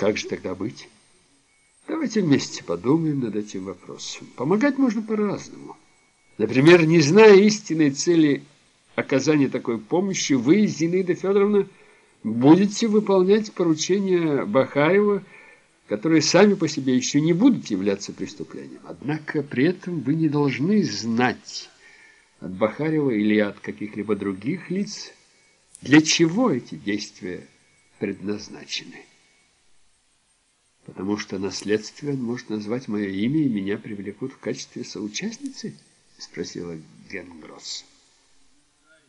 Как же тогда быть? Давайте вместе подумаем над этим вопросом. Помогать можно по-разному. Например, не зная истинной цели оказания такой помощи, вы, Зинаида Федоровна, будете выполнять поручения Бахаева, которые сами по себе еще не будут являться преступлением. Однако при этом вы не должны знать от Бахарева или от каких-либо других лиц, для чего эти действия предназначены. Потому что на следствие он может назвать мое имя, и меня привлекут в качестве соучастницы? Спросила Генгросс.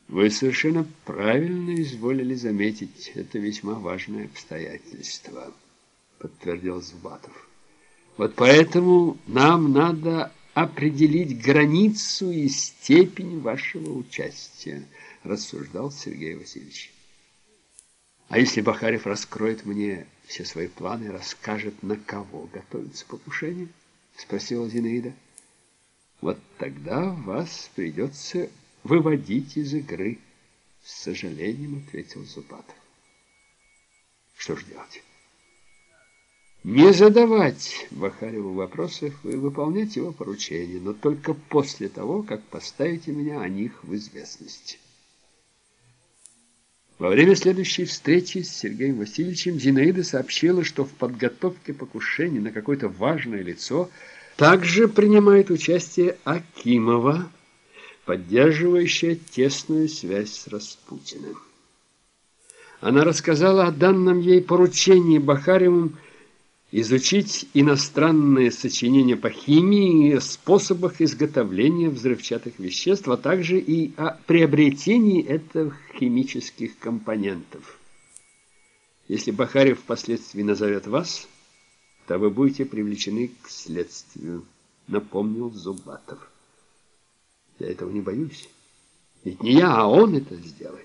Вы совершенно правильно изволили заметить. Это весьма важное обстоятельство, подтвердил Зубатов. Вот поэтому нам надо определить границу и степень вашего участия, рассуждал Сергей Васильевич. А если Бахарев раскроет мне все свои планы расскажет, на кого готовится покушение? Спросила Зинаида. Вот тогда вас придется выводить из игры. С сожалением ответил Зубатов. Что ж делать? Не задавать Бахареву вопросов и выполнять его поручения, но только после того, как поставите меня о них в известность. Во время следующей встречи с Сергеем Васильевичем Зинаида сообщила, что в подготовке покушения на какое-то важное лицо также принимает участие Акимова, поддерживающая тесную связь с Распутиным. Она рассказала о данном ей поручении Бахаревым изучить иностранные сочинения по химии способах изготовления взрывчатых веществ, а также и о приобретении этих химических компонентов. Если Бахарев впоследствии назовет вас, то вы будете привлечены к следствию, напомнил Зубатов. Я этого не боюсь. Ведь не я, а он это сделает.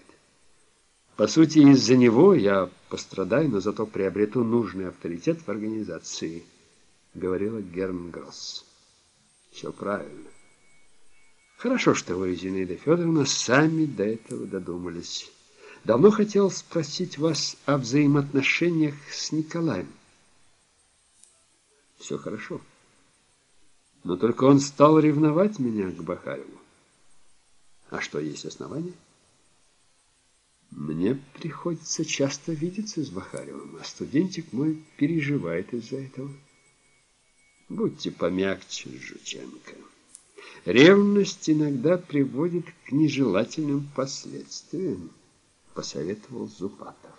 По сути, из-за него я пострадаю, но зато приобрету нужный авторитет в организации, говорила Гермгросс. Все правильно. Хорошо, что вы, Зинаида Федоровна, сами до этого додумались. Давно хотел спросить вас о взаимоотношениях с Николаем. Все хорошо. Но только он стал ревновать меня к Бахареву. А что, есть основания? Мне приходится часто видеться с Бахаревым, а студентик мой переживает из-за этого. Будьте помягче, Жученко. Ревность иногда приводит к нежелательным последствиям, посоветовал Зубатов.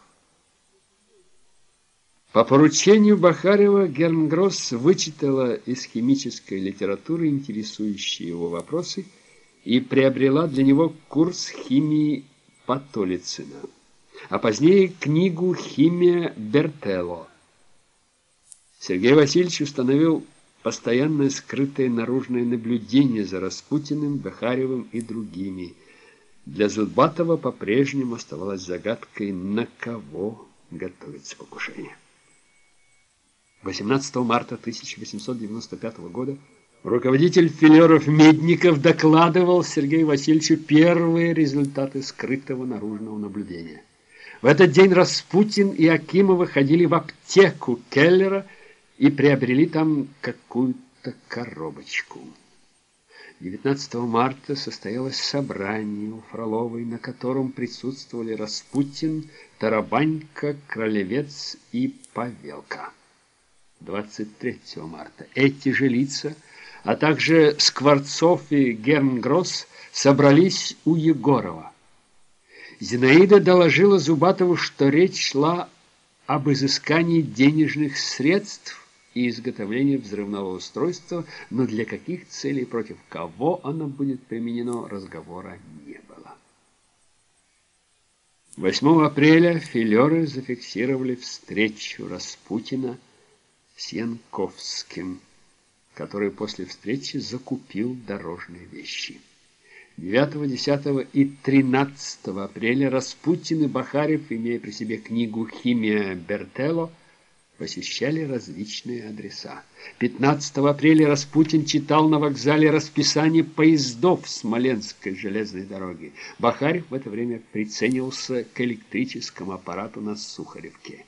По поручению Бахарева Гернгросс вычитала из химической литературы интересующие его вопросы и приобрела для него курс химии Патолицина, а позднее книгу «Химия Бертелло». Сергей Васильевич установил постоянное скрытое наружное наблюдение за Распутиным, Бахаревым и другими. Для Зубатова по-прежнему оставалась загадкой, на кого готовится покушение. 18 марта 1895 года Руководитель филеров Медников докладывал Сергею Васильевичу первые результаты скрытого наружного наблюдения. В этот день Распутин и Акимова ходили в аптеку Келлера и приобрели там какую-то коробочку. 19 марта состоялось собрание у Фроловой, на котором присутствовали Распутин, Тарабанька, Кролевец и Павелка. 23 марта эти же лица – а также Скворцов и Гернгросс собрались у Егорова. Зинаида доложила Зубатову, что речь шла об изыскании денежных средств и изготовлении взрывного устройства, но для каких целей, против кого оно будет применено, разговора не было. 8 апреля филеры зафиксировали встречу Распутина с Янковским который после встречи закупил дорожные вещи. 9, 10 и 13 апреля Распутин и Бахарев, имея при себе книгу «Химия Бертелло», посещали различные адреса. 15 апреля Распутин читал на вокзале расписание поездов Смоленской железной дороги. Бахарев в это время приценился к электрическому аппарату на Сухаревке.